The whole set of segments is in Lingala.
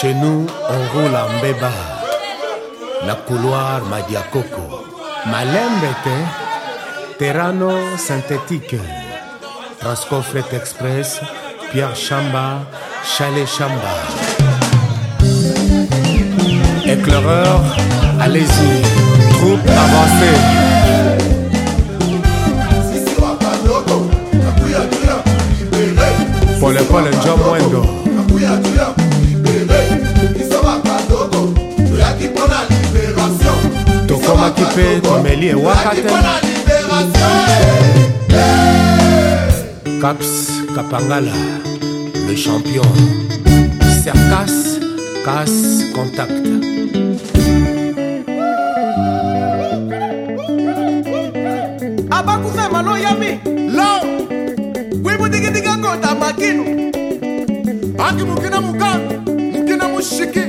Chez nous, on roule en béba. La couloir Madiakoko. était Terrano synthétique. Transcoffret Express, Pierre Chamba, Chalet Chamba. Éclaireur, allez-y, groupe avancée. ebwaki mpe tomeli ewaka te caps kapangala le champion sercas cas contact abakufa malo yami lo wibudigidiga kota makinu aki mukina mukangu mukina mushiki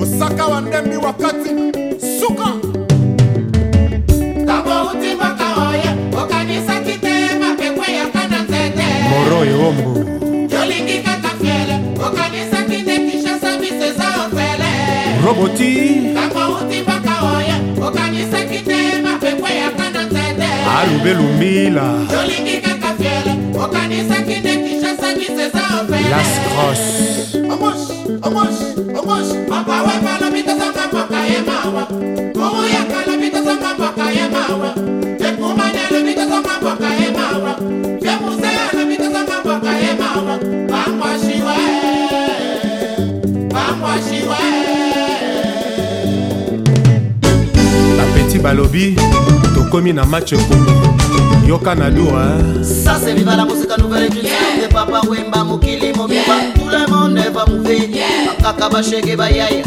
osaka wa ndembi wakati oyo yombo oh, tolingi kaka fiele okanisaki nde kinshasa biso eza ofele roboti bakouti mpaka oya okanisaki te mapepo eyaka na nzete alube lumila tolingi kaka fiele okanisaki nde kinshasa biso eza ofele las cross omosh omosh omosh papa wepa alobi tokomi na match ekomi yoka na dura sase viva la musique nouvelle église papa wemba mokili mobimba tout le monde va mouver bakaka bashege bayaya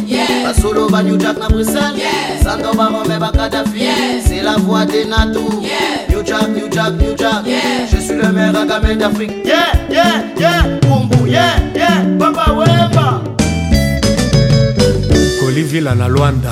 basolo banewjak na bruxelles sando barome bakadafi c'est la voix des natou newjak newjak newjak je suis le maire agamel d'afrique yeah yeah yeah bumbu yeah yeah papa wemba kolivila na lwanda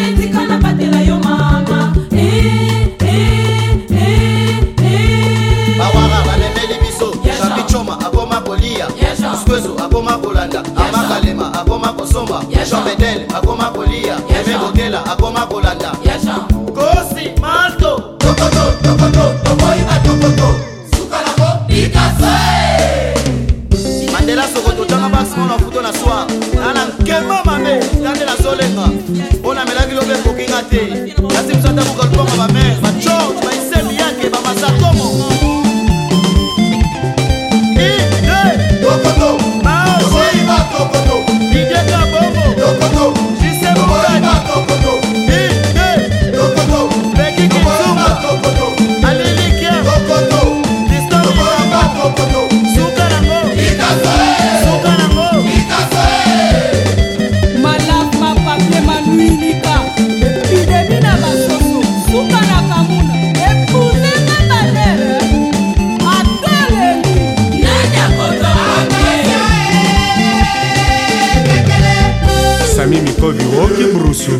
nabatela yo mama eh, eh, eh, bawara bamemeli biso chapichoma akoma kolia skweso akoma kolanda amakalema akoma kosomba chambedele akoma kolia emebokela akoma kolanda kosi malto tokoto tokoto tokoyeba ah, tokoto sukalako pikase mandela soko totanga maximona futo na swir nana nkema mabe tande nazolenga mpo namelaki lobe te. Lúcio.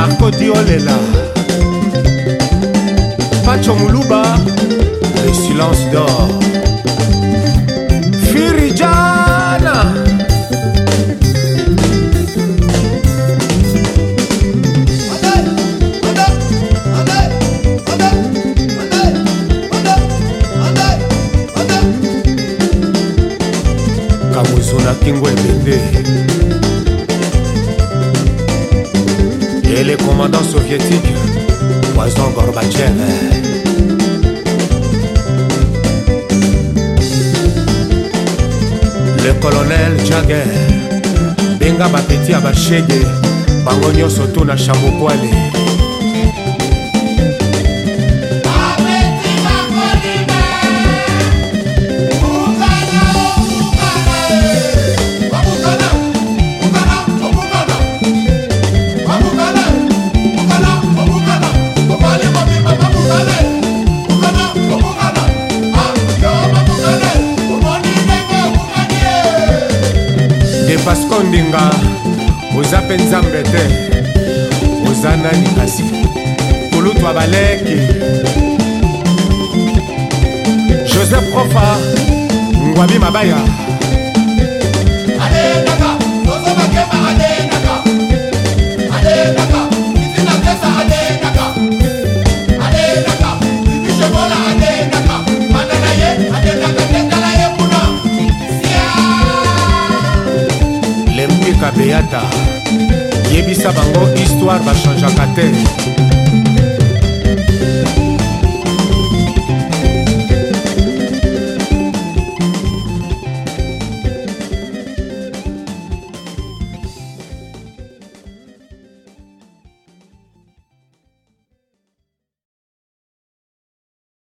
Marco olela pacho muluba le silence d'or firijana kamuzuna kingo ebende et les commandants soviétiques, Poison Gorbatchev. Le colonel Jagger, Benga Bapeti Abachege, Bango Nyoso Tuna Chamopoale. oza mpe nzambe te oza nani kasi kolutwa baleke joseph profa ngwabi mabaya Allez koleka beyata yebisa bango histware bachangeaka te